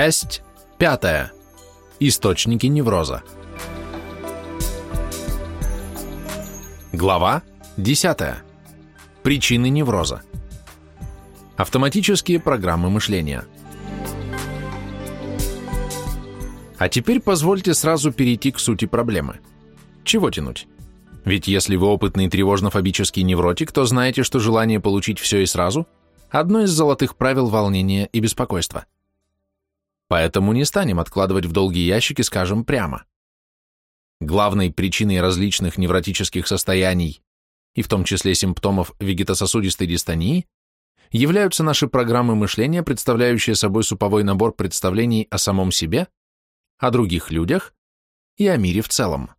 Часть пятая. Источники невроза. Глава десятая. Причины невроза. Автоматические программы мышления. А теперь позвольте сразу перейти к сути проблемы. Чего тянуть? Ведь если вы опытный тревожно-фобический невротик, то знаете, что желание получить все и сразу – одно из золотых правил волнения и беспокойства. Поэтому не станем откладывать в долгие ящики, скажем прямо. Главной причиной различных невротических состояний, и в том числе симптомов вегетососудистой дистонии, являются наши программы мышления, представляющие собой суповой набор представлений о самом себе, о других людях и о мире в целом.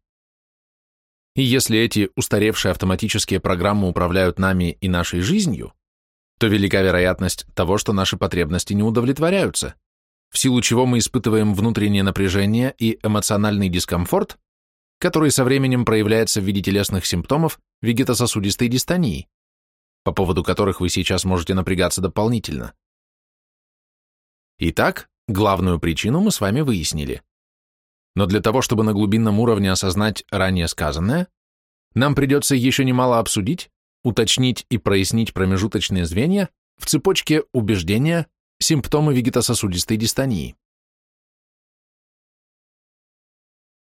И если эти устаревшие автоматические программы управляют нами и нашей жизнью, то велика вероятность того, что наши потребности не удовлетворяются, в силу чего мы испытываем внутреннее напряжение и эмоциональный дискомфорт, который со временем проявляется в виде телесных симптомов вегетососудистой дистонии, по поводу которых вы сейчас можете напрягаться дополнительно. Итак, главную причину мы с вами выяснили. Но для того, чтобы на глубинном уровне осознать ранее сказанное, нам придется еще немало обсудить, уточнить и прояснить промежуточные звенья в цепочке убеждения, Симптомы вегетососудистой дистонии.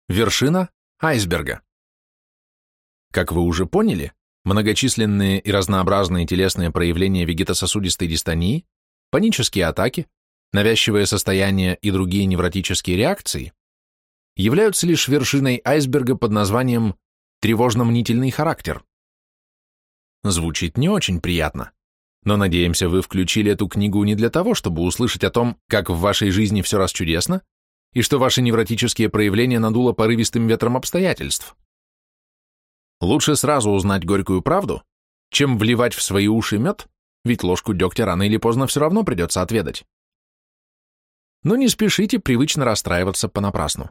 Вершина айсберга. Как вы уже поняли, многочисленные и разнообразные телесные проявления вегетососудистой дистонии, панические атаки, навязчивое состояние и другие невротические реакции являются лишь вершиной айсберга под названием тревожно-мнительный характер. Звучит не очень приятно. Но надеемся, вы включили эту книгу не для того, чтобы услышать о том, как в вашей жизни все раз чудесно, и что ваши невротические проявления надуло порывистым ветром обстоятельств. Лучше сразу узнать горькую правду, чем вливать в свои уши мед, ведь ложку дегтя рано или поздно все равно придется отведать. Но не спешите привычно расстраиваться понапрасну.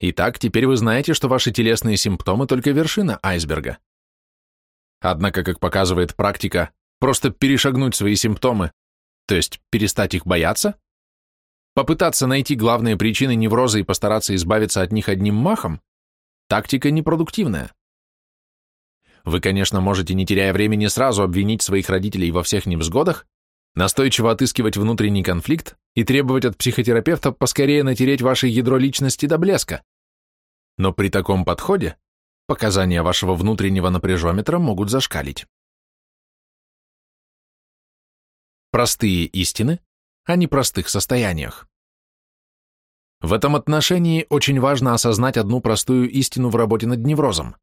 Итак, теперь вы знаете, что ваши телесные симптомы только вершина айсберга. Однако, как показывает практика, Просто перешагнуть свои симптомы, то есть перестать их бояться, попытаться найти главные причины невроза и постараться избавиться от них одним махом, тактика непродуктивная. Вы, конечно, можете, не теряя времени, сразу обвинить своих родителей во всех невзгодах, настойчиво отыскивать внутренний конфликт и требовать от психотерапевта поскорее натереть ваше ядро личности до блеска. Но при таком подходе показания вашего внутреннего напряжометра могут зашкалить. Простые истины о непростых состояниях. В этом отношении очень важно осознать одну простую истину в работе над неврозом.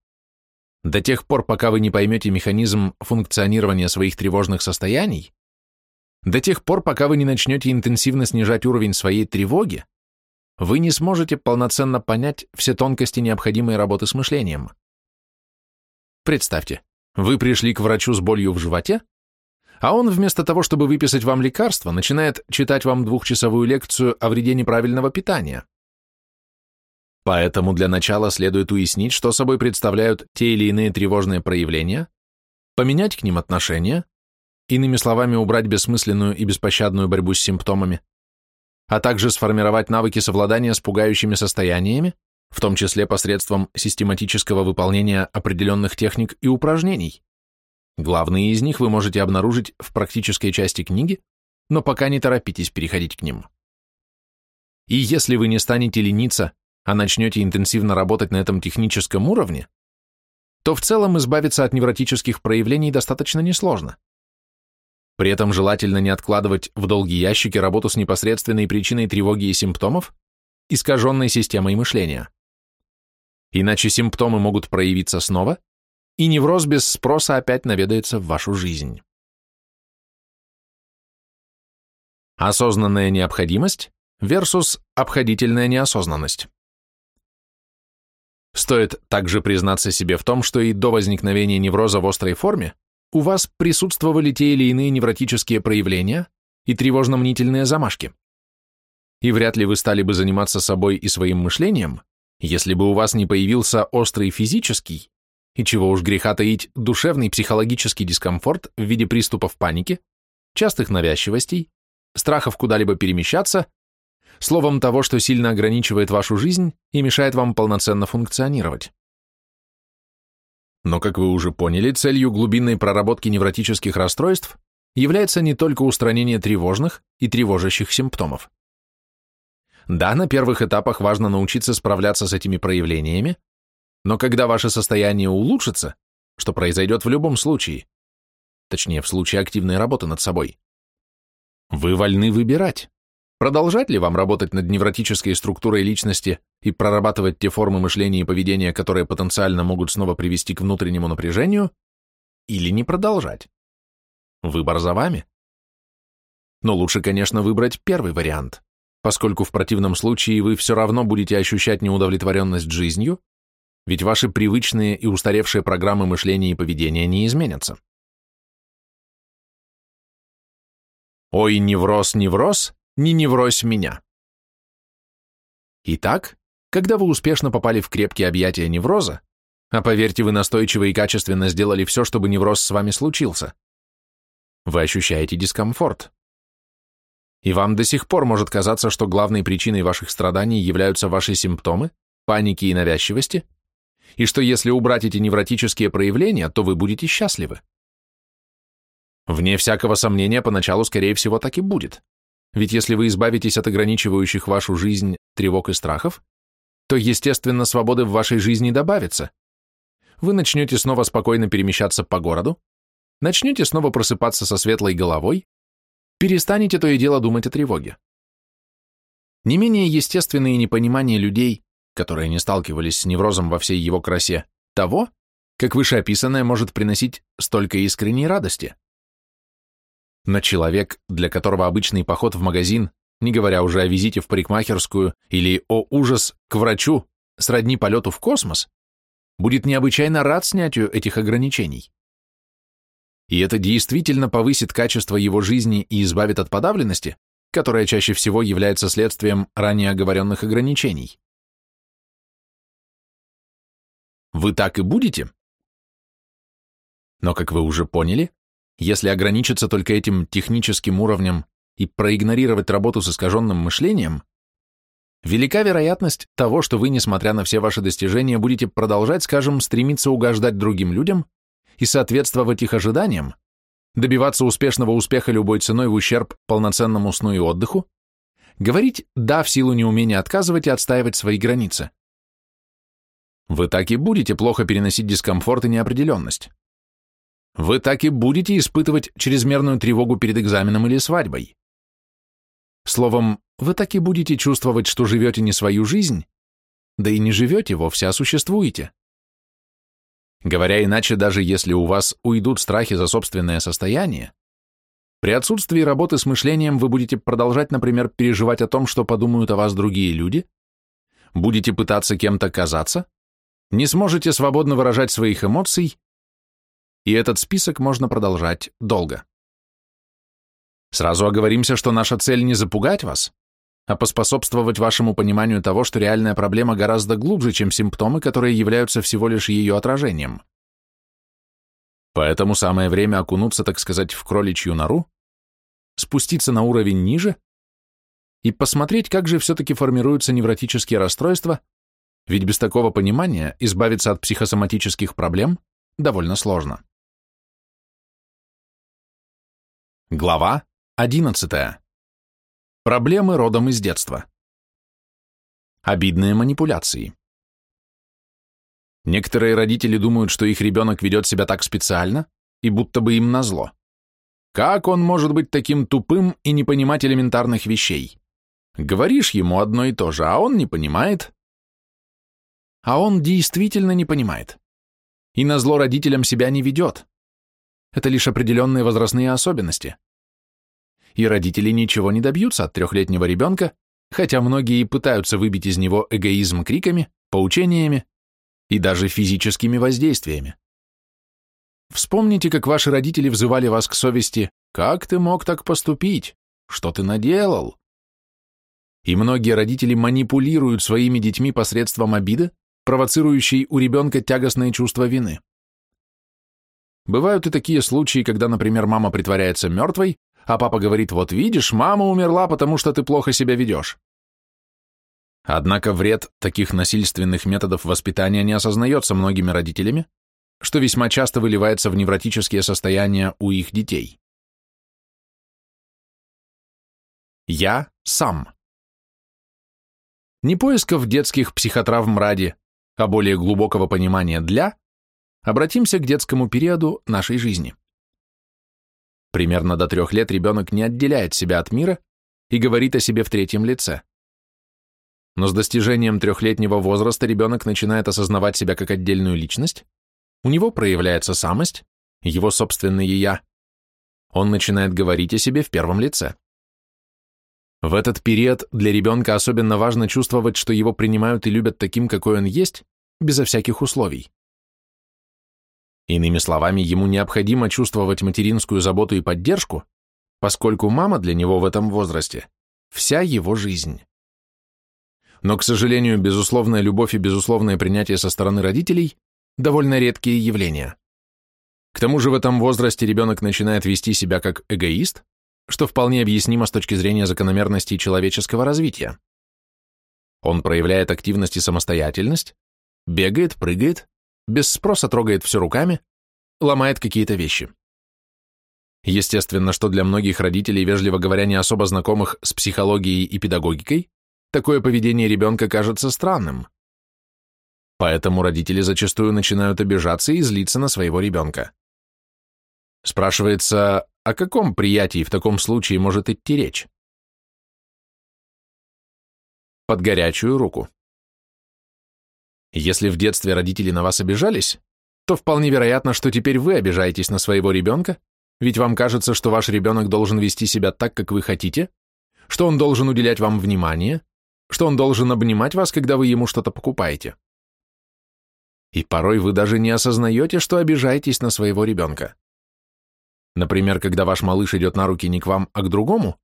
До тех пор, пока вы не поймете механизм функционирования своих тревожных состояний, до тех пор, пока вы не начнете интенсивно снижать уровень своей тревоги, вы не сможете полноценно понять все тонкости необходимой работы с мышлением. Представьте, вы пришли к врачу с болью в животе, а он вместо того, чтобы выписать вам лекарство, начинает читать вам двухчасовую лекцию о вреде неправильного питания. Поэтому для начала следует уяснить, что собой представляют те или иные тревожные проявления, поменять к ним отношения, иными словами, убрать бессмысленную и беспощадную борьбу с симптомами, а также сформировать навыки совладания с пугающими состояниями, в том числе посредством систематического выполнения определенных техник и упражнений. Главные из них вы можете обнаружить в практической части книги, но пока не торопитесь переходить к ним. И если вы не станете лениться, а начнете интенсивно работать на этом техническом уровне, то в целом избавиться от невротических проявлений достаточно несложно. При этом желательно не откладывать в долгие ящики работу с непосредственной причиной тревоги и симптомов, искаженной системой мышления. Иначе симптомы могут проявиться снова, и невроз без спроса опять наведается в вашу жизнь. Осознанная необходимость versus обходительная неосознанность. Стоит также признаться себе в том, что и до возникновения невроза в острой форме у вас присутствовали те или иные невротические проявления и тревожно-мнительные замашки. И вряд ли вы стали бы заниматься собой и своим мышлением, если бы у вас не появился острый физический и чего уж греха таить, душевный психологический дискомфорт в виде приступов паники, частых навязчивостей, страхов куда-либо перемещаться словом того, что сильно ограничивает вашу жизнь и мешает вам полноценно функционировать. Но, как вы уже поняли, целью глубинной проработки невротических расстройств является не только устранение тревожных и тревожащих симптомов. Да, на первых этапах важно научиться справляться с этими проявлениями, но когда ваше состояние улучшится, что произойдет в любом случае, точнее в случае активной работы над собой, вы вольны выбирать, продолжать ли вам работать над невротической структурой личности и прорабатывать те формы мышления и поведения, которые потенциально могут снова привести к внутреннему напряжению, или не продолжать. Выбор за вами. Но лучше, конечно, выбрать первый вариант, поскольку в противном случае вы все равно будете ощущать неудовлетворенность жизнью, ведь ваши привычные и устаревшие программы мышления и поведения не изменятся. Ой, невроз, невроз, не неврозь меня. Итак, когда вы успешно попали в крепкие объятия невроза, а поверьте, вы настойчиво и качественно сделали все, чтобы невроз с вами случился, вы ощущаете дискомфорт. И вам до сих пор может казаться, что главной причиной ваших страданий являются ваши симптомы, паники и навязчивости, и что если убрать эти невротические проявления, то вы будете счастливы. Вне всякого сомнения, поначалу, скорее всего, так и будет. Ведь если вы избавитесь от ограничивающих вашу жизнь тревог и страхов, то, естественно, свободы в вашей жизни добавится. Вы начнете снова спокойно перемещаться по городу, начнете снова просыпаться со светлой головой, перестанете то и дело думать о тревоге. Не менее естественное непонимание людей, которые не сталкивались с неврозом во всей его красе, того, как вышеописанное может приносить столько искренней радости. Но человек, для которого обычный поход в магазин, не говоря уже о визите в парикмахерскую или о ужас к врачу, сродни полету в космос, будет необычайно рад снятию этих ограничений и это действительно повысит качество его жизни и избавит от подавленности, которая чаще всего является следствием ранее оговоренных ограничений. Вы так и будете? Но, как вы уже поняли, если ограничиться только этим техническим уровнем и проигнорировать работу с искаженным мышлением, велика вероятность того, что вы, несмотря на все ваши достижения, будете продолжать, скажем, стремиться угождать другим людям и соответствовать их ожиданиям, добиваться успешного успеха любой ценой в ущерб полноценному сну и отдыху, говорить «да» в силу неумения отказывать и отстаивать свои границы. Вы так и будете плохо переносить дискомфорт и неопределенность. Вы так и будете испытывать чрезмерную тревогу перед экзаменом или свадьбой. Словом, вы так и будете чувствовать, что живете не свою жизнь, да и не живете вовсе, а существуете. Говоря иначе, даже если у вас уйдут страхи за собственное состояние, при отсутствии работы с мышлением вы будете продолжать, например, переживать о том, что подумают о вас другие люди, будете пытаться кем-то казаться, не сможете свободно выражать своих эмоций, и этот список можно продолжать долго. Сразу оговоримся, что наша цель не запугать вас, а поспособствовать вашему пониманию того, что реальная проблема гораздо глубже, чем симптомы, которые являются всего лишь ее отражением. Поэтому самое время окунуться, так сказать, в кроличью нору, спуститься на уровень ниже и посмотреть, как же все-таки формируются невротические расстройства, ведь без такого понимания избавиться от психосоматических проблем довольно сложно. Глава одиннадцатая. Проблемы родом из детства. Обидные манипуляции. Некоторые родители думают, что их ребенок ведет себя так специально, и будто бы им назло. Как он может быть таким тупым и не понимать элементарных вещей? Говоришь ему одно и то же, а он не понимает. А он действительно не понимает. И назло родителям себя не ведет. Это лишь определенные возрастные особенности и родители ничего не добьются от трехлетнего ребенка, хотя многие пытаются выбить из него эгоизм криками, поучениями и даже физическими воздействиями. Вспомните, как ваши родители взывали вас к совести «Как ты мог так поступить? Что ты наделал?» И многие родители манипулируют своими детьми посредством обиды, провоцирующей у ребенка тягостное чувство вины. Бывают и такие случаи, когда, например, мама притворяется мертвой, а папа говорит, вот видишь, мама умерла, потому что ты плохо себя ведешь. Однако вред таких насильственных методов воспитания не осознается многими родителями, что весьма часто выливается в невротические состояния у их детей. Я сам. Не поисков детских психотравм ради, а более глубокого понимания для, обратимся к детскому периоду нашей жизни. Примерно до трех лет ребенок не отделяет себя от мира и говорит о себе в третьем лице. Но с достижением трехлетнего возраста ребенок начинает осознавать себя как отдельную личность, у него проявляется самость, его собственное «я». Он начинает говорить о себе в первом лице. В этот период для ребенка особенно важно чувствовать, что его принимают и любят таким, какой он есть, безо всяких условий. Иными словами, ему необходимо чувствовать материнскую заботу и поддержку, поскольку мама для него в этом возрасте – вся его жизнь. Но, к сожалению, безусловная любовь и безусловное принятие со стороны родителей довольно редкие явления. К тому же в этом возрасте ребенок начинает вести себя как эгоист, что вполне объяснимо с точки зрения закономерностей человеческого развития. Он проявляет активность и самостоятельность, бегает, прыгает, без спроса трогает все руками, ломает какие-то вещи. Естественно, что для многих родителей, вежливо говоря, не особо знакомых с психологией и педагогикой, такое поведение ребенка кажется странным. Поэтому родители зачастую начинают обижаться и злиться на своего ребенка. Спрашивается, о каком приятии в таком случае может идти речь? Под горячую руку. Если в детстве родители на вас обижались, то вполне вероятно, что теперь вы обижаетесь на своего ребенка, ведь вам кажется, что ваш ребенок должен вести себя так, как вы хотите, что он должен уделять вам внимание, что он должен обнимать вас, когда вы ему что-то покупаете. И порой вы даже не осознаете, что обижаетесь на своего ребенка. Например, когда ваш малыш идет на руки не к вам, а к другому,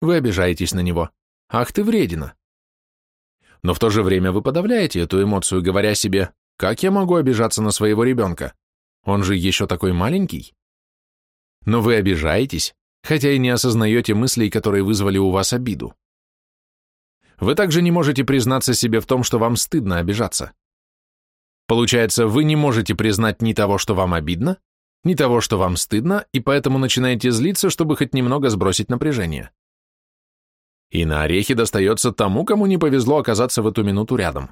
вы обижаетесь на него. Ах ты вредина. Но в то же время вы подавляете эту эмоцию, говоря себе, как я могу обижаться на своего ребенка? Он же еще такой маленький. Но вы обижаетесь, хотя и не осознаете мыслей, которые вызвали у вас обиду. Вы также не можете признаться себе в том, что вам стыдно обижаться. Получается, вы не можете признать ни того, что вам обидно, ни того, что вам стыдно, и поэтому начинаете злиться, чтобы хоть немного сбросить напряжение. И на орехи достается тому, кому не повезло оказаться в эту минуту рядом.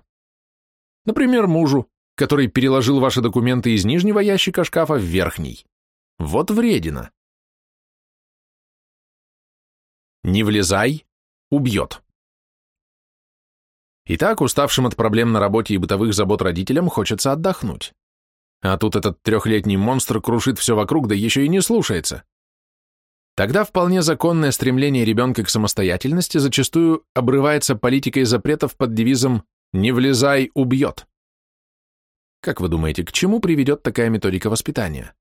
Например, мужу, который переложил ваши документы из нижнего ящика шкафа в верхний. Вот вредина. Не влезай, убьет. Итак, уставшим от проблем на работе и бытовых забот родителям хочется отдохнуть. А тут этот трехлетний монстр крушит все вокруг, да еще и не слушается. Тогда вполне законное стремление ребенка к самостоятельности зачастую обрывается политикой запретов под девизом «не влезай, убьет». Как вы думаете, к чему приведет такая методика воспитания?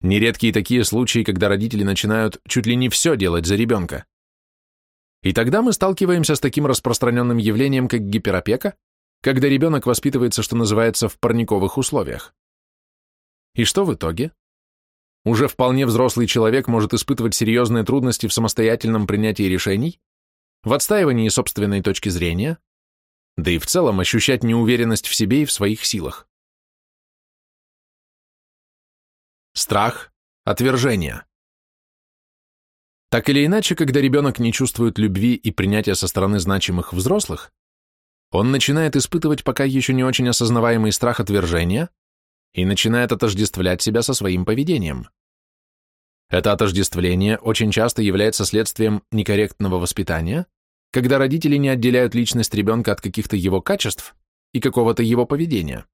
Нередкие такие случаи, когда родители начинают чуть ли не все делать за ребенка. И тогда мы сталкиваемся с таким распространенным явлением, как гиперопека, когда ребенок воспитывается, что называется, в парниковых условиях. И что в итоге? Уже вполне взрослый человек может испытывать серьезные трудности в самостоятельном принятии решений, в отстаивании собственной точки зрения, да и в целом ощущать неуверенность в себе и в своих силах. Страх, отвержение. Так или иначе, когда ребенок не чувствует любви и принятия со стороны значимых взрослых, он начинает испытывать пока еще не очень осознаваемый страх отвержения и начинает отождествлять себя со своим поведением. Это отождествление очень часто является следствием некорректного воспитания, когда родители не отделяют личность ребенка от каких-то его качеств и какого-то его поведения.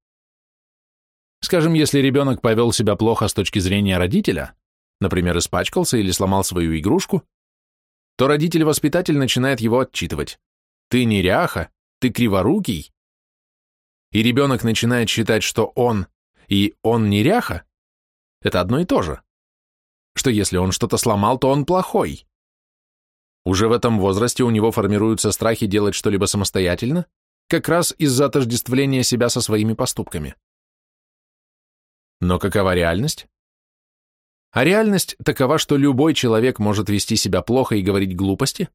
Скажем, если ребенок повел себя плохо с точки зрения родителя, например, испачкался или сломал свою игрушку, то родитель-воспитатель начинает его отчитывать. Ты неряха, ты криворукий. И ребенок начинает считать, что он и он неряха – это одно и то же. Что если он что-то сломал, то он плохой. Уже в этом возрасте у него формируются страхи делать что-либо самостоятельно, как раз из-за отождествления себя со своими поступками. Но какова реальность? А реальность такова, что любой человек может вести себя плохо и говорить глупости,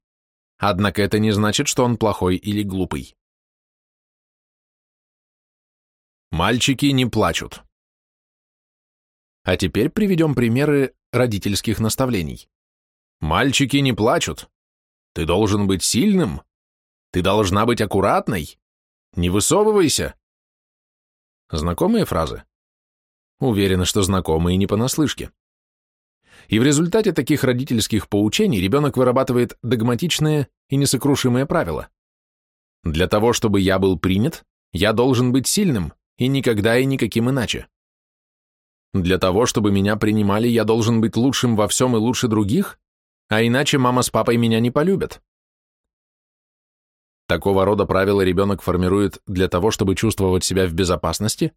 Однако это не значит, что он плохой или глупый. Мальчики не плачут. А теперь приведем примеры родительских наставлений. Мальчики не плачут. Ты должен быть сильным. Ты должна быть аккуратной. Не высовывайся. Знакомые фразы? Уверены, что знакомые не понаслышке. И в результате таких родительских поучений ребенок вырабатывает догматичные и несокрушимые правила. Для того, чтобы я был принят, я должен быть сильным, и никогда и никаким иначе. Для того, чтобы меня принимали, я должен быть лучшим во всем и лучше других, а иначе мама с папой меня не полюбят. Такого рода правила ребенок формирует для того, чтобы чувствовать себя в безопасности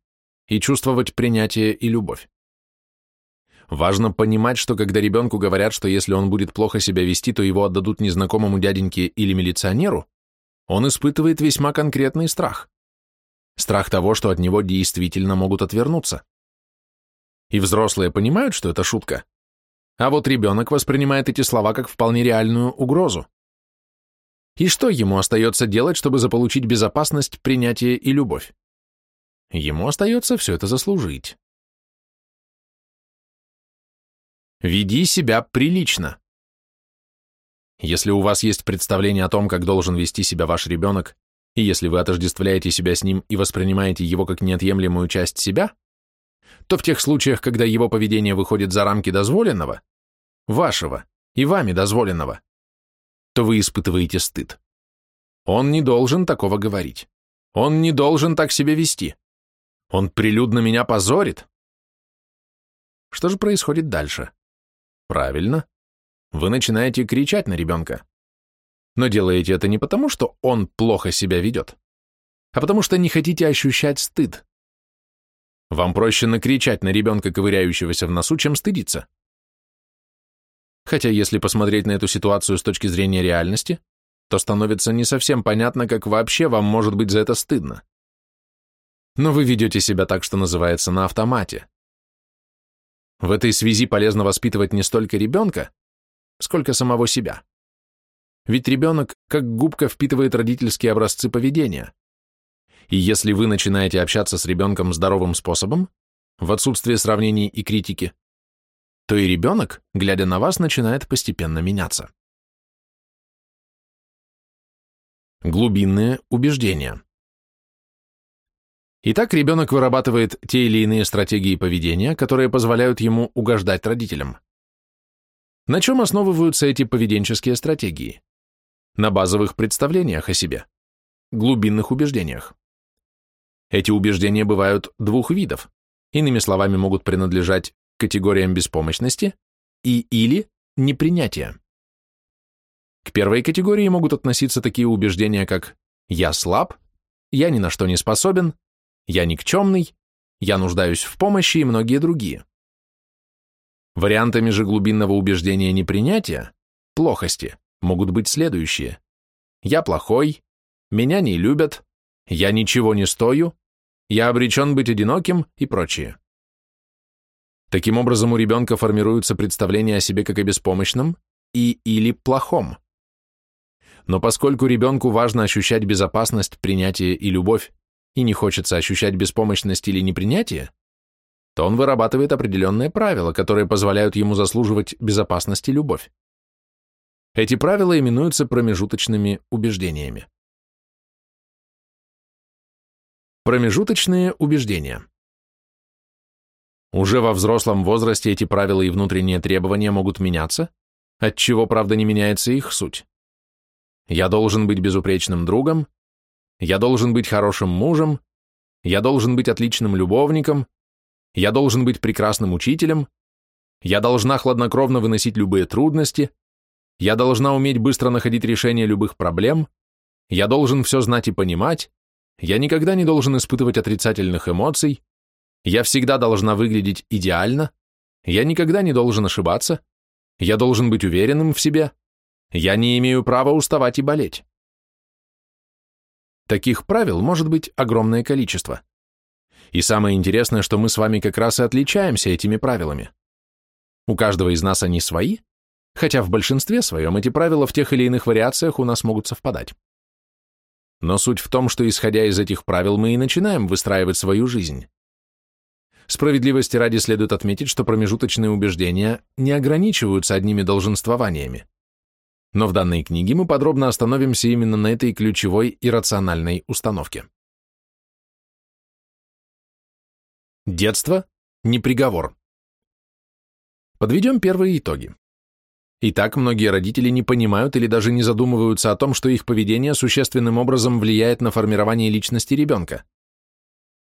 и чувствовать принятие и любовь. Важно понимать, что когда ребенку говорят, что если он будет плохо себя вести, то его отдадут незнакомому дяденьке или милиционеру, он испытывает весьма конкретный страх. Страх того, что от него действительно могут отвернуться. И взрослые понимают, что это шутка, а вот ребенок воспринимает эти слова как вполне реальную угрозу. И что ему остается делать, чтобы заполучить безопасность, принятие и любовь? Ему остается все это заслужить. Веди себя прилично. Если у вас есть представление о том, как должен вести себя ваш ребенок, и если вы отождествляете себя с ним и воспринимаете его как неотъемлемую часть себя, то в тех случаях, когда его поведение выходит за рамки дозволенного, вашего и вами дозволенного, то вы испытываете стыд. Он не должен такого говорить. Он не должен так себя вести. Он прилюдно меня позорит. Что же происходит дальше? Правильно. Вы начинаете кричать на ребенка. Но делаете это не потому, что он плохо себя ведет, а потому что не хотите ощущать стыд. Вам проще накричать на ребенка, ковыряющегося в носу, чем стыдиться. Хотя если посмотреть на эту ситуацию с точки зрения реальности, то становится не совсем понятно, как вообще вам может быть за это стыдно. Но вы ведете себя так, что называется, на автомате. В этой связи полезно воспитывать не столько ребенка, сколько самого себя. Ведь ребенок как губка впитывает родительские образцы поведения. И если вы начинаете общаться с ребенком здоровым способом, в отсутствие сравнений и критики, то и ребенок, глядя на вас, начинает постепенно меняться. Глубинные убеждения. Итак, ребенок вырабатывает те или иные стратегии поведения, которые позволяют ему угождать родителям. На чем основываются эти поведенческие стратегии? На базовых представлениях о себе, глубинных убеждениях. Эти убеждения бывают двух видов, иными словами могут принадлежать категориям беспомощности и или непринятия. К первой категории могут относиться такие убеждения, как «я слаб», «я ни на что не способен», «я никчемный», «я нуждаюсь в помощи» и многие другие. Вариантами же глубинного убеждения непринятия, плохости, могут быть следующие. «Я плохой», «меня не любят», «я ничего не стою», «я обречен быть одиноким» и прочие. Таким образом, у ребенка формируются представления о себе как о беспомощном и или плохом. Но поскольку ребенку важно ощущать безопасность, принятие и любовь, и не хочется ощущать беспомощность или непринятие, то он вырабатывает определенные правила, которые позволяют ему заслуживать безопасность и любовь. Эти правила именуются промежуточными убеждениями. Промежуточные убеждения. Уже во взрослом возрасте эти правила и внутренние требования могут меняться, отчего, правда, не меняется их суть. Я должен быть безупречным другом, я должен быть хорошим мужем, я должен быть отличным любовником, я должен быть прекрасным учителем, я должна хладнокровно выносить любые трудности, я должна уметь быстро находить решение любых проблем, я должен все знать и понимать, я никогда не должен испытывать отрицательных эмоций, я всегда должна выглядеть идеально, я никогда не должен ошибаться, я должен быть уверенным в себе, я не имею права уставать и болеть. Таких правил может быть огромное количество. И самое интересное, что мы с вами как раз и отличаемся этими правилами. У каждого из нас они свои, хотя в большинстве своем эти правила в тех или иных вариациях у нас могут совпадать. Но суть в том, что исходя из этих правил мы и начинаем выстраивать свою жизнь. Справедливости ради следует отметить, что промежуточные убеждения не ограничиваются одними долженствованиями. Но в данной книге мы подробно остановимся именно на этой ключевой и рациональной установке. Детство – не приговор. Подведем первые итоги. Итак, многие родители не понимают или даже не задумываются о том, что их поведение существенным образом влияет на формирование личности ребенка.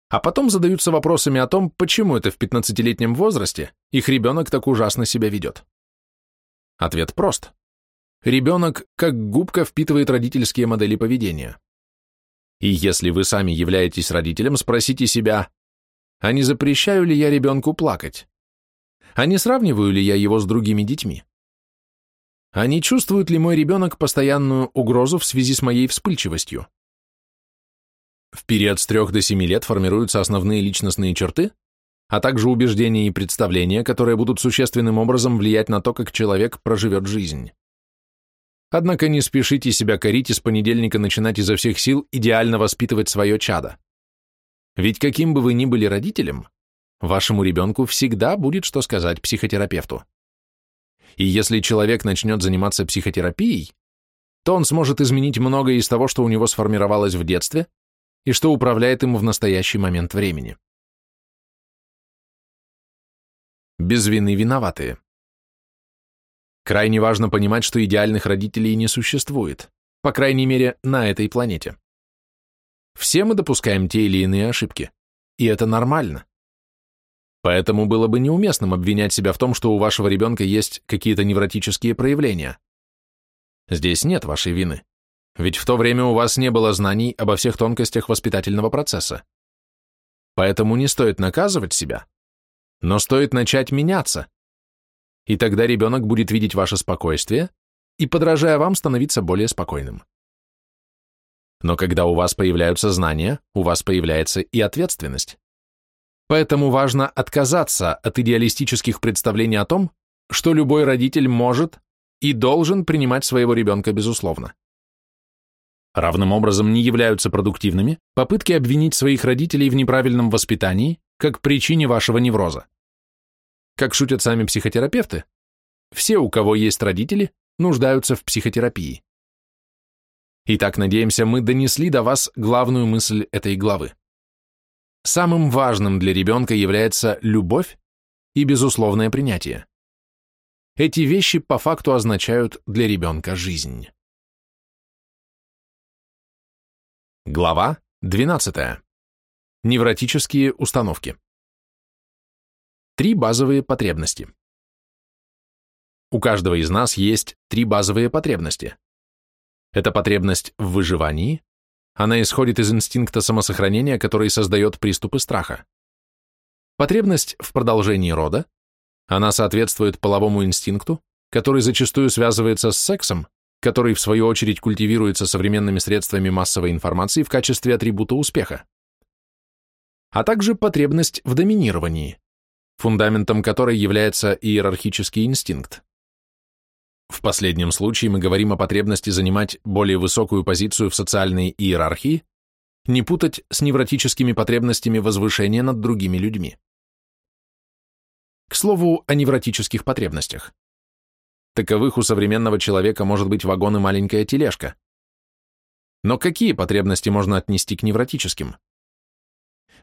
А потом задаются вопросами о том, почему это в 15-летнем возрасте их ребенок так ужасно себя ведет. Ответ прост. Ребенок как губка впитывает родительские модели поведения. И если вы сами являетесь родителем, спросите себя, а не запрещаю ли я ребенку плакать? А не сравниваю ли я его с другими детьми? А не чувствует ли мой ребенок постоянную угрозу в связи с моей вспыльчивостью? В период с 3 до 7 лет формируются основные личностные черты, а также убеждения и представления, которые будут существенным образом влиять на то, как человек проживет жизнь. Однако не спешите себя корить и с понедельника начинать изо всех сил идеально воспитывать свое чадо. Ведь каким бы вы ни были родителем, вашему ребенку всегда будет что сказать психотерапевту. И если человек начнет заниматься психотерапией, то он сможет изменить многое из того, что у него сформировалось в детстве, и что управляет им в настоящий момент времени. Без вины виноватые. Крайне важно понимать, что идеальных родителей не существует, по крайней мере, на этой планете. Все мы допускаем те или иные ошибки, и это нормально. Поэтому было бы неуместным обвинять себя в том, что у вашего ребенка есть какие-то невротические проявления. Здесь нет вашей вины. Ведь в то время у вас не было знаний обо всех тонкостях воспитательного процесса. Поэтому не стоит наказывать себя, но стоит начать меняться. И тогда ребенок будет видеть ваше спокойствие и, подражая вам, становиться более спокойным. Но когда у вас появляются знания, у вас появляется и ответственность. Поэтому важно отказаться от идеалистических представлений о том, что любой родитель может и должен принимать своего ребенка безусловно. Равным образом не являются продуктивными попытки обвинить своих родителей в неправильном воспитании как причине вашего невроза. Как шутят сами психотерапевты, все, у кого есть родители, нуждаются в психотерапии. Итак, надеемся, мы донесли до вас главную мысль этой главы. Самым важным для ребенка является любовь и безусловное принятие. Эти вещи по факту означают для ребенка жизнь. Глава 12. Невротические установки. Три базовые потребности. У каждого из нас есть три базовые потребности. Это потребность в выживании, она исходит из инстинкта самосохранения, который создает приступы страха. Потребность в продолжении рода, она соответствует половому инстинкту, который зачастую связывается с сексом, который в свою очередь культивируется современными средствами массовой информации в качестве атрибута успеха, а также потребность в доминировании, фундаментом которой является иерархический инстинкт. В последнем случае мы говорим о потребности занимать более высокую позицию в социальной иерархии, не путать с невротическими потребностями возвышения над другими людьми. К слову о невротических потребностях. Таковых у современного человека может быть вагон и маленькая тележка. Но какие потребности можно отнести к невротическим?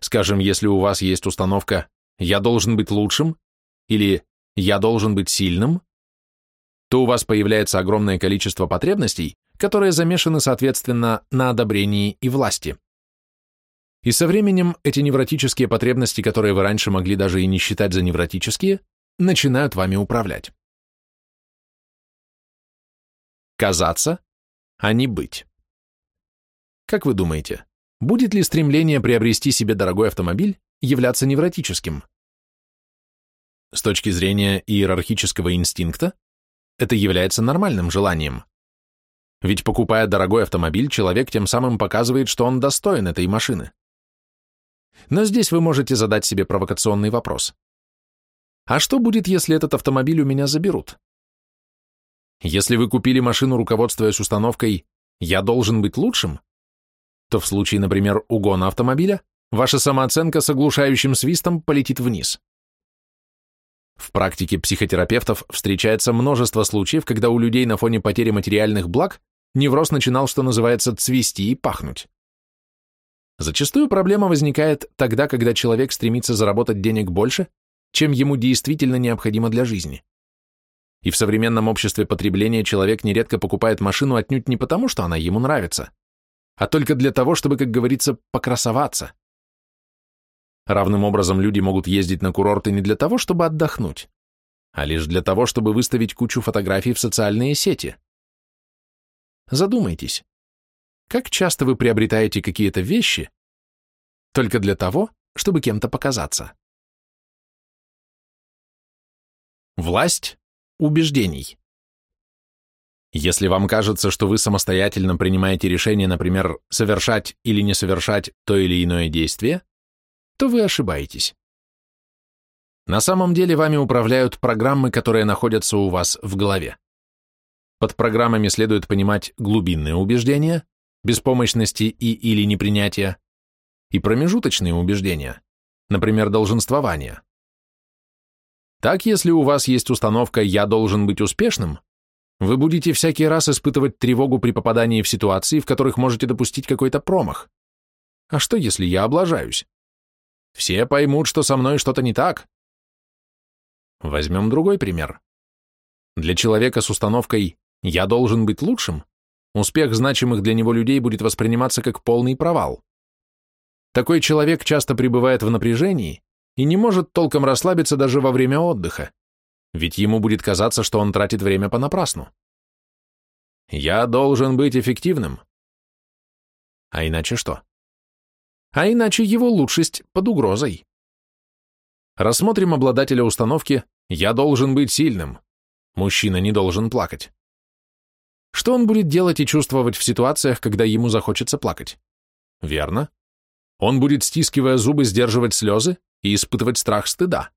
Скажем, если у вас есть установка «я должен быть лучшим» или «я должен быть сильным», то у вас появляется огромное количество потребностей, которые замешаны, соответственно, на одобрении и власти. И со временем эти невротические потребности, которые вы раньше могли даже и не считать за невротические, начинают вами управлять казаться, а не быть. Как вы думаете, будет ли стремление приобрести себе дорогой автомобиль являться невротическим? С точки зрения иерархического инстинкта, это является нормальным желанием. Ведь покупая дорогой автомобиль, человек тем самым показывает, что он достоин этой машины. Но здесь вы можете задать себе провокационный вопрос. А что будет, если этот автомобиль у меня заберут? Если вы купили машину, руководствуясь установкой «я должен быть лучшим», то в случае, например, угона автомобиля, ваша самооценка с оглушающим свистом полетит вниз. В практике психотерапевтов встречается множество случаев, когда у людей на фоне потери материальных благ невроз начинал, что называется, цвести и пахнуть. Зачастую проблема возникает тогда, когда человек стремится заработать денег больше, чем ему действительно необходимо для жизни. И в современном обществе потребления человек нередко покупает машину отнюдь не потому, что она ему нравится, а только для того, чтобы, как говорится, покрасоваться. Равным образом люди могут ездить на курорты не для того, чтобы отдохнуть, а лишь для того, чтобы выставить кучу фотографий в социальные сети. Задумайтесь, как часто вы приобретаете какие-то вещи только для того, чтобы кем-то показаться? Власть убеждений. Если вам кажется, что вы самостоятельно принимаете решение, например, совершать или не совершать то или иное действие, то вы ошибаетесь. На самом деле вами управляют программы, которые находятся у вас в голове. Под программами следует понимать глубинные убеждения, беспомощности и или непринятия, и промежуточные убеждения, например, долженствования. Так, если у вас есть установка «я должен быть успешным», вы будете всякий раз испытывать тревогу при попадании в ситуации, в которых можете допустить какой-то промах. А что, если я облажаюсь? Все поймут, что со мной что-то не так. Возьмем другой пример. Для человека с установкой «я должен быть лучшим» успех значимых для него людей будет восприниматься как полный провал. Такой человек часто пребывает в напряжении и не может толком расслабиться даже во время отдыха, ведь ему будет казаться, что он тратит время понапрасну. «Я должен быть эффективным». А иначе что? А иначе его лучшесть под угрозой. Рассмотрим обладателя установки «я должен быть сильным», мужчина не должен плакать. Что он будет делать и чувствовать в ситуациях, когда ему захочется плакать? Верно. Он будет, стискивая зубы, сдерживать слезы и испытывать страх стыда.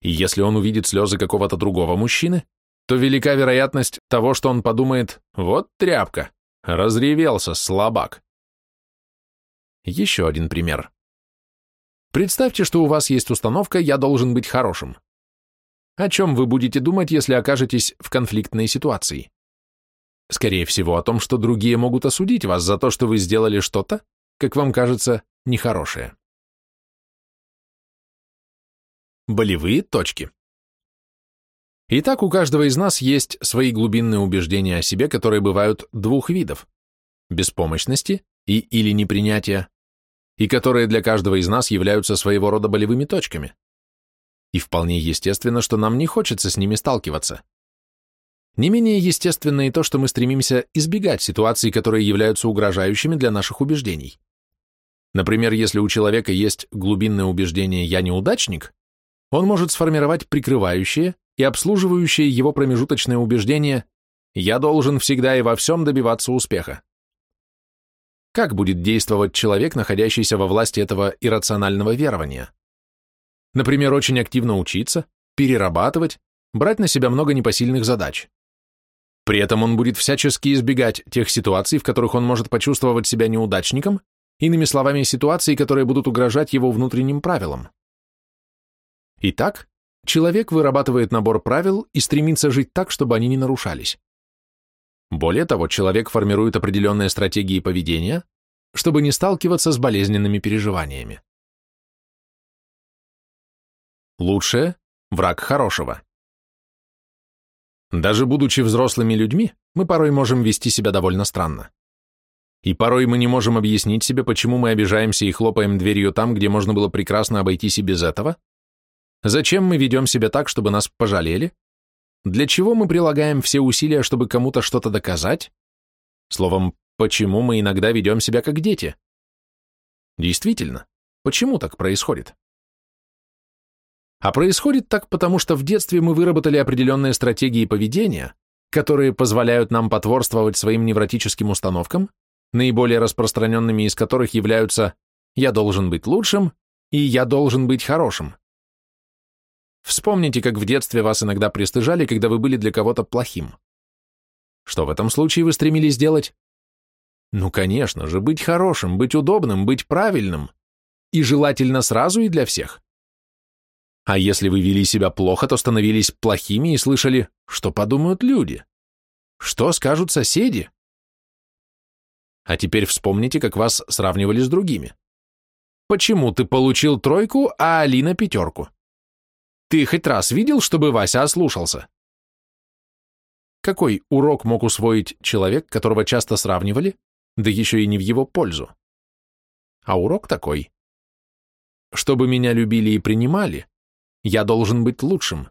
И если он увидит слезы какого-то другого мужчины, то велика вероятность того, что он подумает «вот тряпка, разревелся, слабак». Еще один пример. Представьте, что у вас есть установка «я должен быть хорошим». О чем вы будете думать, если окажетесь в конфликтной ситуации? Скорее всего, о том, что другие могут осудить вас за то, что вы сделали что-то, как вам кажется, нехорошее. Болевые точки. Итак, у каждого из нас есть свои глубинные убеждения о себе, которые бывают двух видов – беспомощности и или непринятия, и которые для каждого из нас являются своего рода болевыми точками. И вполне естественно, что нам не хочется с ними сталкиваться. Не менее естественно и то, что мы стремимся избегать ситуаций, которые являются угрожающими для наших убеждений. Например, если у человека есть глубинное убеждение «я неудачник», он может сформировать прикрывающее и обслуживающее его промежуточное убеждение «я должен всегда и во всем добиваться успеха». Как будет действовать человек, находящийся во власти этого иррационального верования? Например, очень активно учиться, перерабатывать, брать на себя много непосильных задач. При этом он будет всячески избегать тех ситуаций, в которых он может почувствовать себя неудачником, иными словами, ситуаций, которые будут угрожать его внутренним правилам. Итак, человек вырабатывает набор правил и стремится жить так, чтобы они не нарушались. Более того, человек формирует определенные стратегии поведения, чтобы не сталкиваться с болезненными переживаниями. Лучшее – враг хорошего. Даже будучи взрослыми людьми, мы порой можем вести себя довольно странно. И порой мы не можем объяснить себе, почему мы обижаемся и хлопаем дверью там, где можно было прекрасно обойтись и без этого, зачем мы ведем себя так, чтобы нас пожалели, для чего мы прилагаем все усилия, чтобы кому-то что-то доказать? Словом, почему мы иногда ведем себя как дети? Действительно, почему так происходит? А происходит так потому, что в детстве мы выработали определенные стратегии поведения, которые позволяют нам потворствовать своим невротическим установкам, наиболее распространенными из которых являются «я должен быть лучшим» и «я должен быть хорошим». Вспомните, как в детстве вас иногда пристыжали, когда вы были для кого-то плохим. Что в этом случае вы стремились делать? Ну, конечно же, быть хорошим, быть удобным, быть правильным. И желательно сразу и для всех. А если вы вели себя плохо, то становились плохими и слышали, что подумают люди. Что скажут соседи? А теперь вспомните, как вас сравнивали с другими. Почему ты получил тройку, а Алина пятерку? Ты хоть раз видел, чтобы Вася ослушался? Какой урок мог усвоить человек, которого часто сравнивали, да еще и не в его пользу? А урок такой. Чтобы меня любили и принимали, я должен быть лучшим.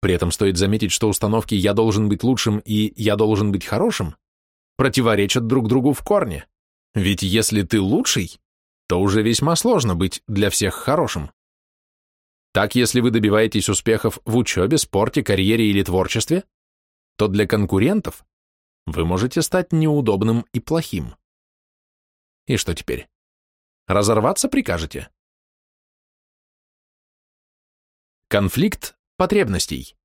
При этом стоит заметить, что установки «я должен быть лучшим» и «я должен быть хорошим» противоречат друг другу в корне. Ведь если ты лучший, то уже весьма сложно быть для всех хорошим. Так, если вы добиваетесь успехов в учебе, спорте, карьере или творчестве, то для конкурентов вы можете стать неудобным и плохим. И что теперь? Разорваться прикажете? Конфликт потребностей.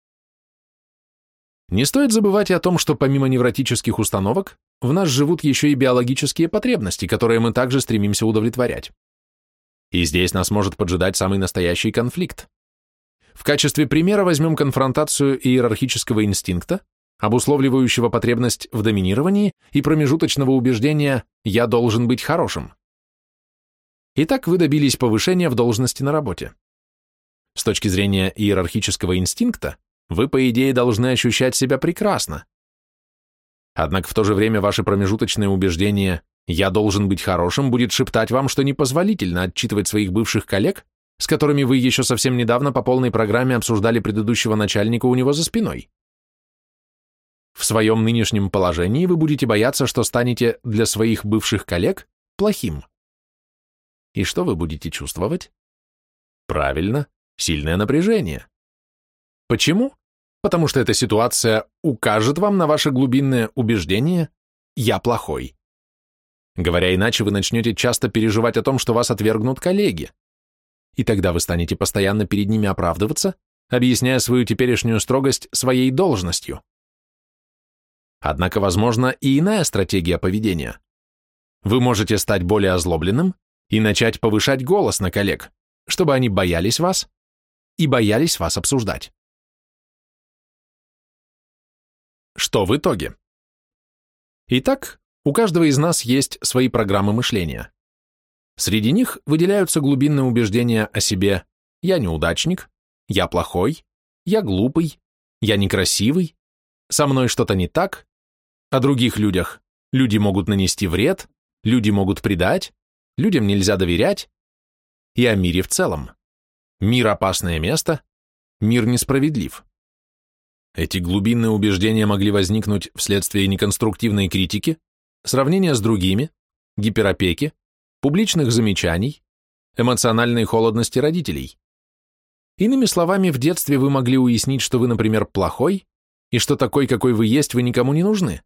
Не стоит забывать и о том, что помимо невротических установок, в нас живут еще и биологические потребности, которые мы также стремимся удовлетворять. И здесь нас может поджидать самый настоящий конфликт. В качестве примера возьмем конфронтацию иерархического инстинкта, обусловливающего потребность в доминировании и промежуточного убеждения «я должен быть хорошим». Итак, вы добились повышения в должности на работе. С точки зрения иерархического инстинкта, вы, по идее, должны ощущать себя прекрасно. Однако в то же время ваше промежуточное убеждение «я должен быть хорошим» будет шептать вам, что непозволительно отчитывать своих бывших коллег, с которыми вы еще совсем недавно по полной программе обсуждали предыдущего начальника у него за спиной. В своем нынешнем положении вы будете бояться, что станете для своих бывших коллег плохим. И что вы будете чувствовать? Правильно, сильное напряжение. Почему? Потому что эта ситуация укажет вам на ваше глубинное убеждение «я плохой». Говоря иначе, вы начнете часто переживать о том, что вас отвергнут коллеги. И тогда вы станете постоянно перед ними оправдываться, объясняя свою теперешнюю строгость своей должностью. Однако, возможно, и иная стратегия поведения. Вы можете стать более озлобленным и начать повышать голос на коллег, чтобы они боялись вас и боялись вас обсуждать. Что в итоге? Итак, у каждого из нас есть свои программы мышления. Среди них выделяются глубинные убеждения о себе «я неудачник», «я плохой», «я глупый», «я некрасивый», «со мной что-то не так», о других людях «люди могут нанести вред», «люди могут предать», «людям нельзя доверять» и о мире в целом. Мир – опасное место, мир несправедлив. Эти глубинные убеждения могли возникнуть вследствие неконструктивной критики, сравнения с другими, гиперопеки, публичных замечаний, эмоциональной холодности родителей. Иными словами, в детстве вы могли уяснить, что вы, например, плохой, и что такой, какой вы есть, вы никому не нужны.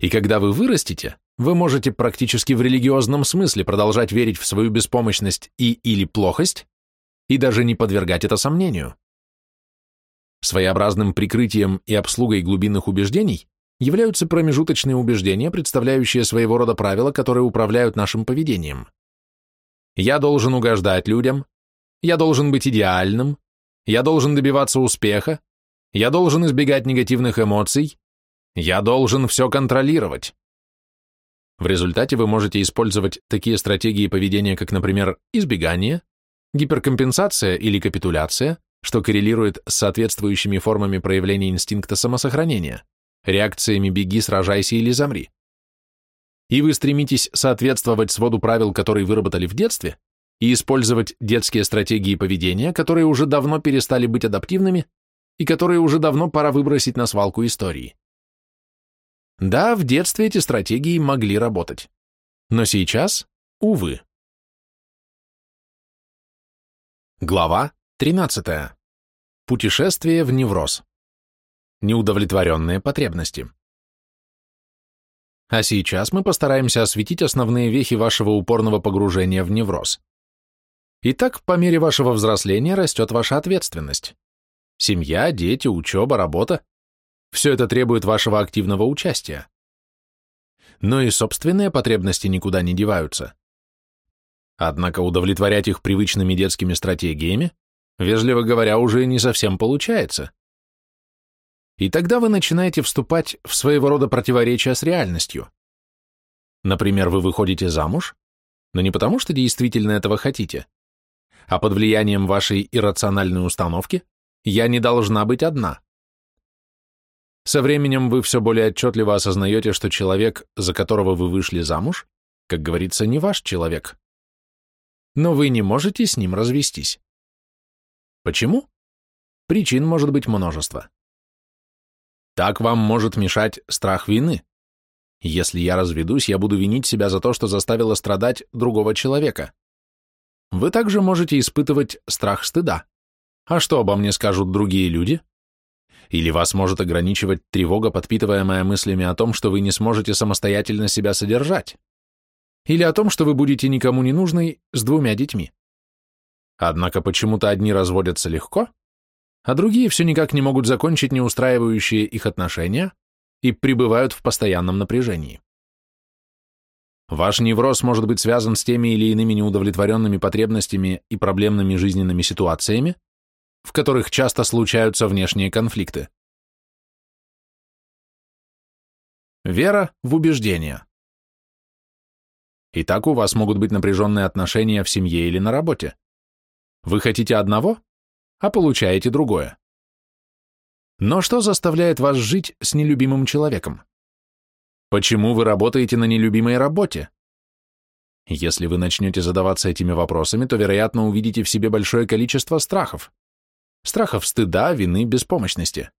И когда вы вырастете, вы можете практически в религиозном смысле продолжать верить в свою беспомощность и или плохость, и даже не подвергать это сомнению. Своеобразным прикрытием и обслугой глубинных убеждений являются промежуточные убеждения, представляющие своего рода правила, которые управляют нашим поведением. Я должен угождать людям, я должен быть идеальным, я должен добиваться успеха, я должен избегать негативных эмоций, я должен все контролировать. В результате вы можете использовать такие стратегии поведения, как, например, избегание, гиперкомпенсация или капитуляция, что коррелирует с соответствующими формами проявления инстинкта самосохранения, реакциями «беги», «сражайся» или «замри». И вы стремитесь соответствовать своду правил, которые выработали в детстве, и использовать детские стратегии поведения, которые уже давно перестали быть адаптивными и которые уже давно пора выбросить на свалку истории. Да, в детстве эти стратегии могли работать. Но сейчас, увы. Глава 13. Путешествие в невроз. Неудовлетворенные потребности. А сейчас мы постараемся осветить основные вехи вашего упорного погружения в невроз. Итак, по мере вашего взросления растет ваша ответственность. Семья, дети, учеба, работа. Все это требует вашего активного участия. Но и собственные потребности никуда не деваются. Однако удовлетворять их привычными детскими стратегиями, вежливо говоря, уже не совсем получается. И тогда вы начинаете вступать в своего рода противоречия с реальностью. Например, вы выходите замуж, но не потому, что действительно этого хотите, а под влиянием вашей иррациональной установки «я не должна быть одна». Со временем вы все более отчетливо осознаете, что человек, за которого вы вышли замуж, как говорится, не ваш человек. Но вы не можете с ним развестись. Почему? Причин может быть множество. Так вам может мешать страх вины. Если я разведусь, я буду винить себя за то, что заставила страдать другого человека. Вы также можете испытывать страх стыда. А что обо мне скажут другие люди? Или вас может ограничивать тревога, подпитываемая мыслями о том, что вы не сможете самостоятельно себя содержать. Или о том, что вы будете никому не нужной с двумя детьми. Однако почему-то одни разводятся легко, а другие все никак не могут закончить неустраивающие их отношения и пребывают в постоянном напряжении. Ваш невроз может быть связан с теми или иными неудовлетворенными потребностями и проблемными жизненными ситуациями, в которых часто случаются внешние конфликты. Вера в убеждения. Итак, у вас могут быть напряженные отношения в семье или на работе. Вы хотите одного, а получаете другое. Но что заставляет вас жить с нелюбимым человеком? Почему вы работаете на нелюбимой работе? Если вы начнете задаваться этими вопросами, то, вероятно, увидите в себе большое количество страхов. Страхов стыда, вины, беспомощности.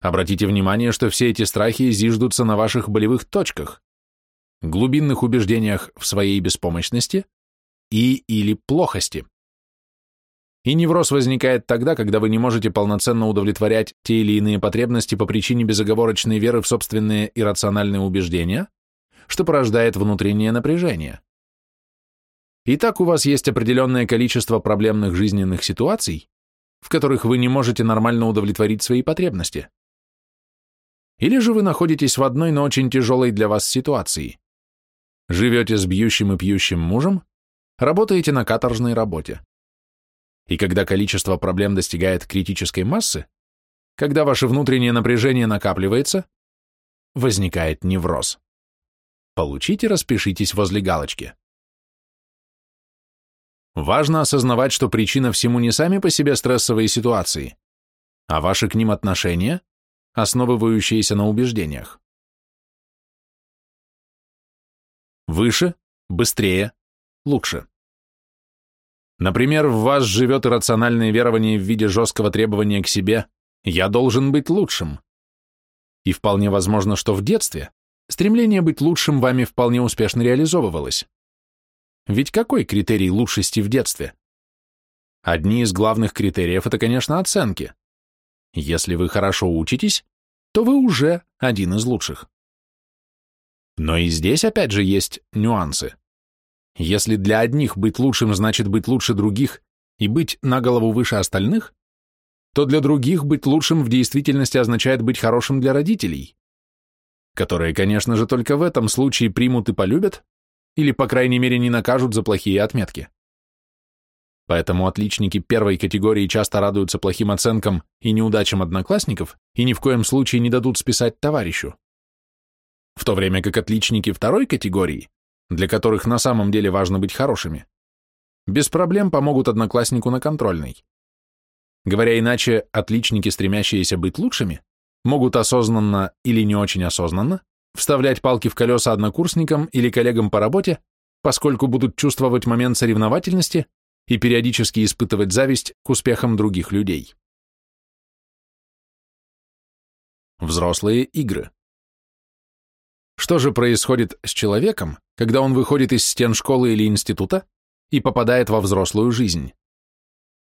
Обратите внимание, что все эти страхи зиждутся на ваших болевых точках, глубинных убеждениях в своей беспомощности и или плохости. И невроз возникает тогда, когда вы не можете полноценно удовлетворять те или иные потребности по причине безоговорочной веры в собственные иррациональные убеждения, что порождает внутреннее напряжение. Итак, у вас есть определенное количество проблемных жизненных ситуаций, в которых вы не можете нормально удовлетворить свои потребности. Или же вы находитесь в одной, но очень тяжелой для вас ситуации. Живете с бьющим и пьющим мужем, работаете на каторжной работе. И когда количество проблем достигает критической массы, когда ваше внутреннее напряжение накапливается, возникает невроз. Получите, распишитесь возле галочки. Важно осознавать, что причина всему не сами по себе стрессовые ситуации, а ваши к ним отношения, основывающиеся на убеждениях. Выше, быстрее, лучше. Например, в вас живет иррациональное верование в виде жесткого требования к себе «я должен быть лучшим». И вполне возможно, что в детстве стремление быть лучшим вами вполне успешно реализовывалось. Ведь какой критерий лучшести в детстве? Одни из главных критериев – это, конечно, оценки. Если вы хорошо учитесь, то вы уже один из лучших. Но и здесь опять же есть нюансы. Если для одних быть лучшим значит быть лучше других и быть на голову выше остальных, то для других быть лучшим в действительности означает быть хорошим для родителей, которые, конечно же, только в этом случае примут и полюбят, или, по крайней мере, не накажут за плохие отметки. Поэтому отличники первой категории часто радуются плохим оценкам и неудачам одноклассников и ни в коем случае не дадут списать товарищу. В то время как отличники второй категории для которых на самом деле важно быть хорошими, без проблем помогут однокласснику на контрольной. Говоря иначе, отличники, стремящиеся быть лучшими, могут осознанно или не очень осознанно вставлять палки в колеса однокурсникам или коллегам по работе, поскольку будут чувствовать момент соревновательности и периодически испытывать зависть к успехам других людей. Взрослые игры. Что же происходит с человеком, когда он выходит из стен школы или института и попадает во взрослую жизнь?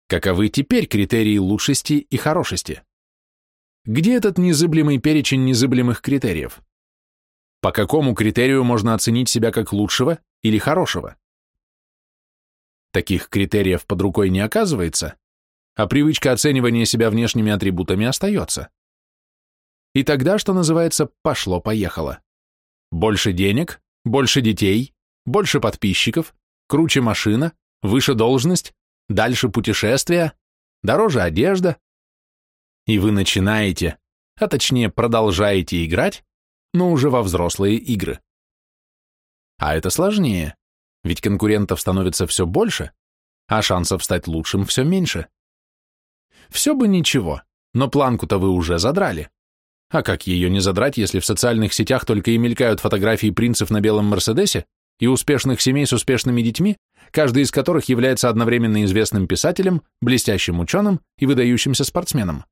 Каковы теперь критерии лучшести и хорошести? Где этот незыблемый перечень незыблемых критериев? По какому критерию можно оценить себя как лучшего или хорошего? Таких критериев под рукой не оказывается, а привычка оценивания себя внешними атрибутами остается. И тогда, что называется, пошло-поехало. Больше денег, больше детей, больше подписчиков, круче машина, выше должность, дальше путешествия, дороже одежда. И вы начинаете, а точнее продолжаете играть, но уже во взрослые игры. А это сложнее, ведь конкурентов становится все больше, а шансов стать лучшим все меньше. Все бы ничего, но планку-то вы уже задрали. А как ее не задрать, если в социальных сетях только и мелькают фотографии принцев на белом Мерседесе и успешных семей с успешными детьми, каждый из которых является одновременно известным писателем, блестящим ученым и выдающимся спортсменом?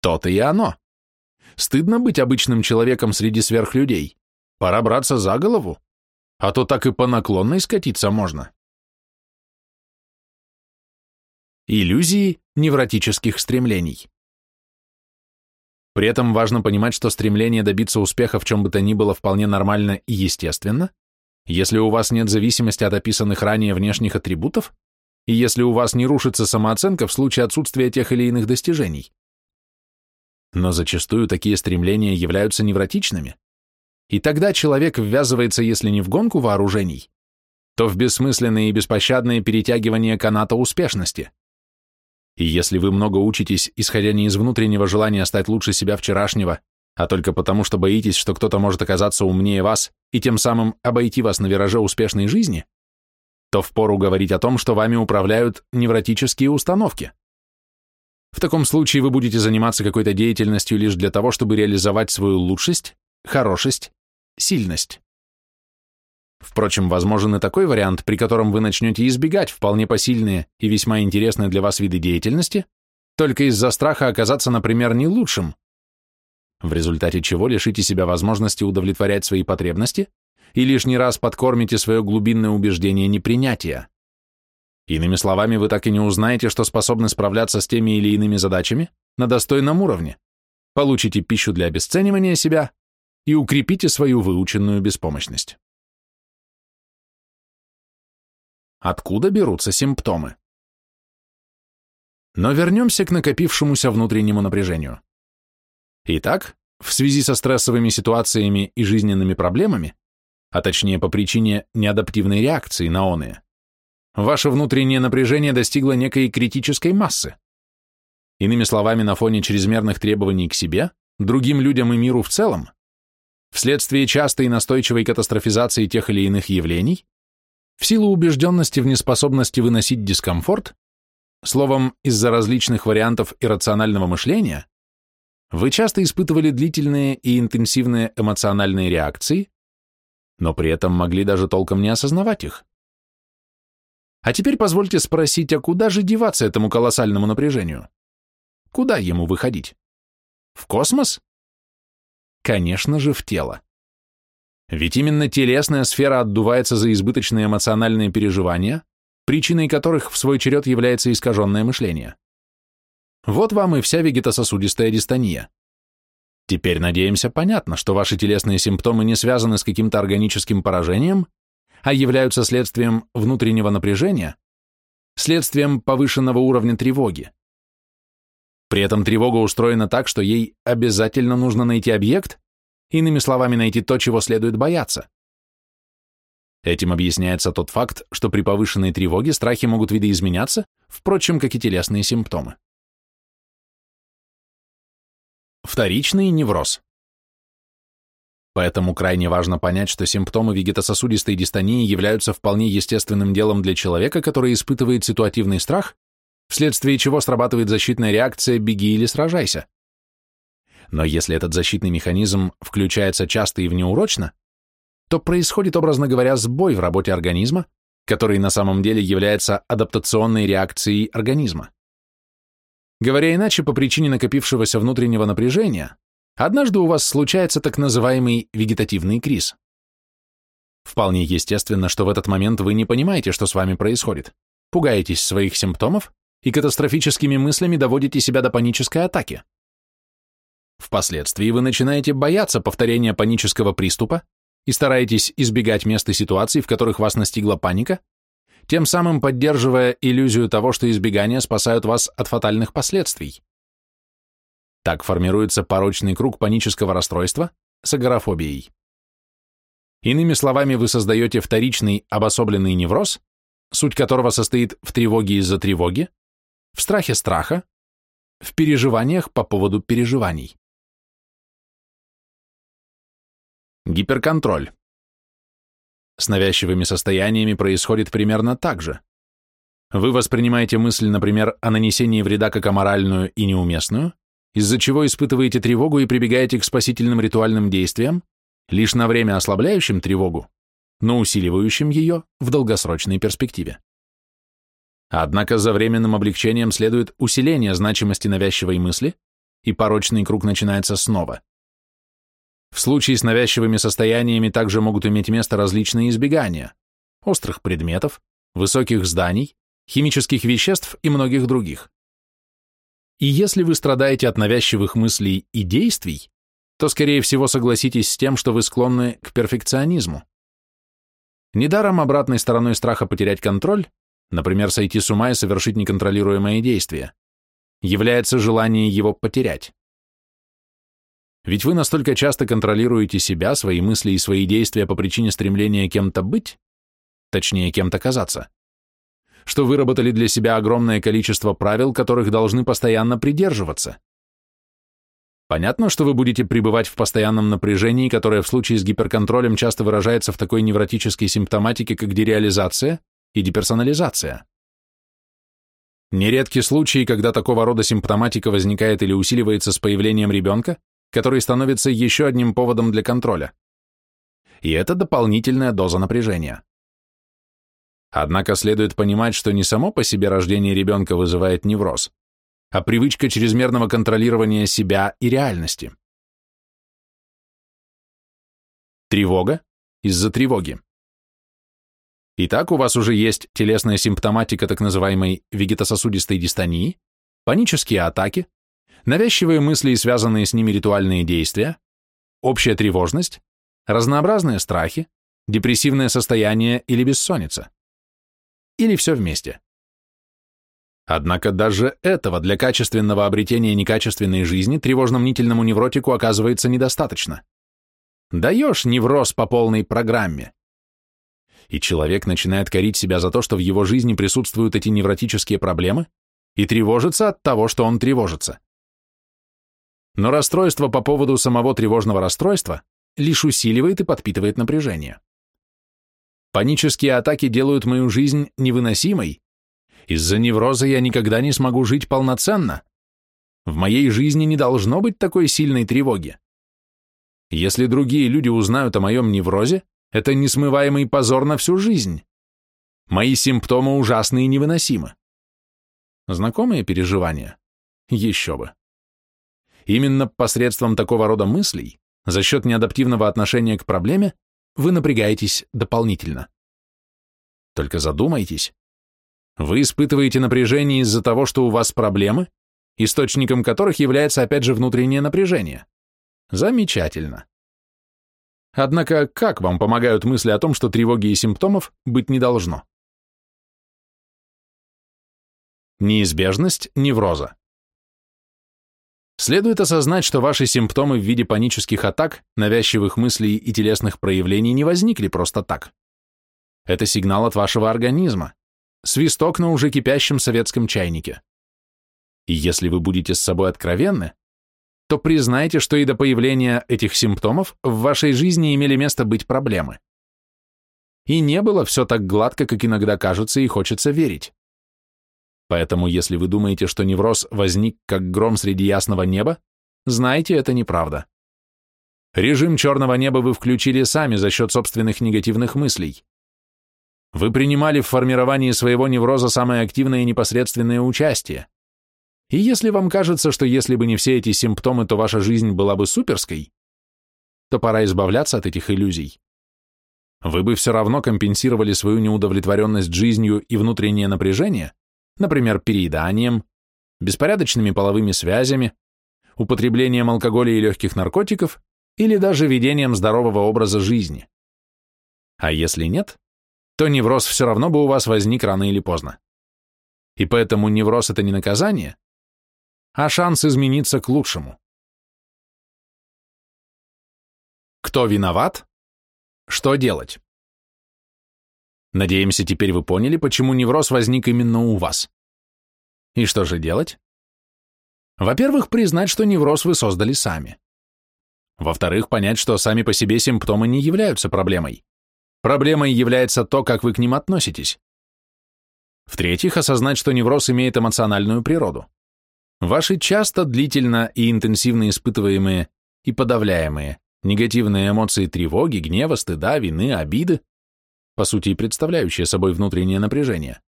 То-то и оно. Стыдно быть обычным человеком среди сверхлюдей. Пора браться за голову, а то так и по наклонной скатиться можно. Иллюзии невротических стремлений. При этом важно понимать, что стремление добиться успеха в чем бы то ни было вполне нормально и естественно, если у вас нет зависимости от описанных ранее внешних атрибутов, и если у вас не рушится самооценка в случае отсутствия тех или иных достижений. Но зачастую такие стремления являются невротичными, и тогда человек ввязывается, если не в гонку вооружений, то в бессмысленное и беспощадное перетягивание каната успешности. И если вы много учитесь, исходя не из внутреннего желания стать лучше себя вчерашнего, а только потому, что боитесь, что кто-то может оказаться умнее вас и тем самым обойти вас на вираже успешной жизни, то впору говорить о том, что вами управляют невротические установки. В таком случае вы будете заниматься какой-то деятельностью лишь для того, чтобы реализовать свою лучшесть, хорошесть, сильность. Впрочем, возможен и такой вариант, при котором вы начнете избегать вполне посильные и весьма интересные для вас виды деятельности, только из-за страха оказаться, например, не лучшим, в результате чего лишите себя возможности удовлетворять свои потребности и лишний раз подкормите свое глубинное убеждение непринятия. Иными словами, вы так и не узнаете, что способны справляться с теми или иными задачами на достойном уровне, получите пищу для обесценивания себя и укрепите свою выученную беспомощность. Откуда берутся симптомы? Но вернемся к накопившемуся внутреннему напряжению. Итак, в связи со стрессовыми ситуациями и жизненными проблемами, а точнее по причине неадаптивной реакции на оные, ваше внутреннее напряжение достигло некой критической массы. Иными словами, на фоне чрезмерных требований к себе, другим людям и миру в целом, вследствие частой и настойчивой катастрофизации тех или иных явлений, в силу убежденности в неспособности выносить дискомфорт, словом, из-за различных вариантов иррационального мышления, вы часто испытывали длительные и интенсивные эмоциональные реакции, но при этом могли даже толком не осознавать их. А теперь позвольте спросить, а куда же деваться этому колоссальному напряжению? Куда ему выходить? В космос? Конечно же, в тело. Ведь именно телесная сфера отдувается за избыточные эмоциональные переживания, причиной которых в свой черед является искаженное мышление. Вот вам и вся вегетососудистая дистония. Теперь, надеемся, понятно, что ваши телесные симптомы не связаны с каким-то органическим поражением, а являются следствием внутреннего напряжения, следствием повышенного уровня тревоги. При этом тревога устроена так, что ей обязательно нужно найти объект, Иными словами, найти то, чего следует бояться. Этим объясняется тот факт, что при повышенной тревоге страхи могут видоизменяться, впрочем, как и телесные симптомы. Вторичный невроз. Поэтому крайне важно понять, что симптомы вегетососудистой дистонии являются вполне естественным делом для человека, который испытывает ситуативный страх, вследствие чего срабатывает защитная реакция «беги или сражайся». Но если этот защитный механизм включается часто и внеурочно, то происходит, образно говоря, сбой в работе организма, который на самом деле является адаптационной реакцией организма. Говоря иначе, по причине накопившегося внутреннего напряжения, однажды у вас случается так называемый вегетативный криз. Вполне естественно, что в этот момент вы не понимаете, что с вами происходит, пугаетесь своих симптомов и катастрофическими мыслями доводите себя до панической атаки. Впоследствии вы начинаете бояться повторения панического приступа и стараетесь избегать мест и ситуаций, в которых вас настигла паника, тем самым поддерживая иллюзию того, что избегания спасают вас от фатальных последствий. Так формируется порочный круг панического расстройства с агорафобией. Иными словами, вы создаете вторичный обособленный невроз, суть которого состоит в тревоге из-за тревоги, в страхе страха, в переживаниях по поводу переживаний. Гиперконтроль. С навязчивыми состояниями происходит примерно так же. Вы воспринимаете мысль, например, о нанесении вреда как аморальную и неуместную, из-за чего испытываете тревогу и прибегаете к спасительным ритуальным действиям, лишь на время ослабляющим тревогу, но усиливающим ее в долгосрочной перспективе. Однако за временным облегчением следует усиление значимости навязчивой мысли, и порочный круг начинается снова. В случае с навязчивыми состояниями также могут иметь место различные избегания – острых предметов, высоких зданий, химических веществ и многих других. И если вы страдаете от навязчивых мыслей и действий, то, скорее всего, согласитесь с тем, что вы склонны к перфекционизму. Недаром обратной стороной страха потерять контроль, например, сойти с ума и совершить неконтролируемое действие, является желание его потерять. Ведь вы настолько часто контролируете себя, свои мысли и свои действия по причине стремления кем-то быть, точнее, кем-то казаться, что выработали для себя огромное количество правил, которых должны постоянно придерживаться. Понятно, что вы будете пребывать в постоянном напряжении, которое в случае с гиперконтролем часто выражается в такой невротической симптоматике, как дереализация и деперсонализация. Нередки случаи, когда такого рода симптоматика возникает или усиливается с появлением ребенка, который становится еще одним поводом для контроля. И это дополнительная доза напряжения. Однако следует понимать, что не само по себе рождение ребенка вызывает невроз, а привычка чрезмерного контролирования себя и реальности. Тревога из-за тревоги. Итак, у вас уже есть телесная симптоматика так называемой вегетососудистой дистонии, панические атаки, навязчивые мысли и связанные с ними ритуальные действия, общая тревожность, разнообразные страхи, депрессивное состояние или бессонница или все вместе. Однако даже этого для качественного обретения некачественной жизни тревожно-мнительному невротику оказывается недостаточно. Даешь невроз по полной программе. И человек начинает корить себя за то, что в его жизни присутствуют эти невротические проблемы, и тревожится от того, что он тревожится. Но расстройство по поводу самого тревожного расстройства лишь усиливает и подпитывает напряжение. Панические атаки делают мою жизнь невыносимой. Из-за невроза я никогда не смогу жить полноценно. В моей жизни не должно быть такой сильной тревоги. Если другие люди узнают о моем неврозе, это несмываемый позор на всю жизнь. Мои симптомы ужасны и невыносимы. Знакомые переживания? Еще бы. Именно посредством такого рода мыслей, за счет неадаптивного отношения к проблеме, вы напрягаетесь дополнительно. Только задумайтесь. Вы испытываете напряжение из-за того, что у вас проблемы, источником которых является опять же внутреннее напряжение. Замечательно. Однако как вам помогают мысли о том, что тревоги и симптомов быть не должно? Неизбежность невроза. Следует осознать, что ваши симптомы в виде панических атак, навязчивых мыслей и телесных проявлений не возникли просто так. Это сигнал от вашего организма, свисток на уже кипящем советском чайнике. И если вы будете с собой откровенны, то признайте, что и до появления этих симптомов в вашей жизни имели место быть проблемы. И не было все так гладко, как иногда кажется и хочется верить. Поэтому, если вы думаете, что невроз возник как гром среди ясного неба, знайте, это неправда. Режим черного неба вы включили сами за счет собственных негативных мыслей. Вы принимали в формировании своего невроза самое активное и непосредственное участие. И если вам кажется, что если бы не все эти симптомы, то ваша жизнь была бы суперской, то пора избавляться от этих иллюзий. Вы бы все равно компенсировали свою неудовлетворенность жизнью и внутреннее напряжение, например, перееданием, беспорядочными половыми связями, употреблением алкоголя и легких наркотиков или даже ведением здорового образа жизни. А если нет, то невроз все равно бы у вас возник рано или поздно. И поэтому невроз – это не наказание, а шанс измениться к лучшему. Кто виноват? Что делать? Надеемся, теперь вы поняли, почему невроз возник именно у вас. И что же делать? Во-первых, признать, что невроз вы создали сами. Во-вторых, понять, что сами по себе симптомы не являются проблемой. Проблемой является то, как вы к ним относитесь. В-третьих, осознать, что невроз имеет эмоциональную природу. Ваши часто, длительно и интенсивно испытываемые и подавляемые негативные эмоции тревоги, гнева, стыда, вины, обиды, по сути и представляющие собой внутреннее напряжение,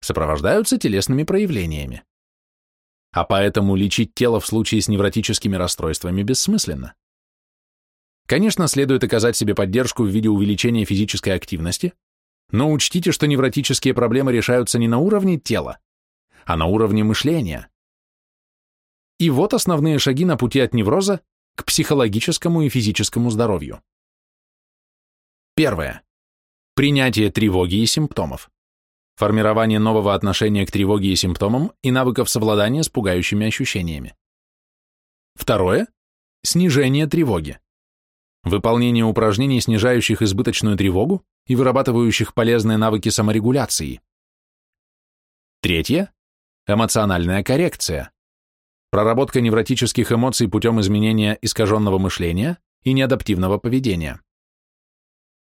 сопровождаются телесными проявлениями. А поэтому лечить тело в случае с невротическими расстройствами бессмысленно. Конечно, следует оказать себе поддержку в виде увеличения физической активности, но учтите, что невротические проблемы решаются не на уровне тела, а на уровне мышления. И вот основные шаги на пути от невроза к психологическому и физическому здоровью. Первое. Принятие тревоги и симптомов. Формирование нового отношения к тревоге и симптомам и навыков совладания с пугающими ощущениями. Второе. Снижение тревоги. Выполнение упражнений, снижающих избыточную тревогу и вырабатывающих полезные навыки саморегуляции. Третье. Эмоциональная коррекция. Проработка невротических эмоций путем изменения искаженного мышления и неадаптивного поведения.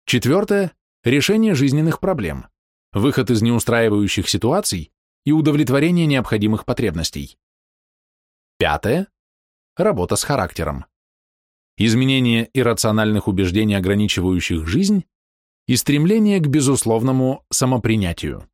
Четвертое. Решение жизненных проблем. Выход из неустраивающих ситуаций и удовлетворение необходимых потребностей. Пятое. Работа с характером изменение иррациональных убеждений, ограничивающих жизнь, и стремление к безусловному самопринятию.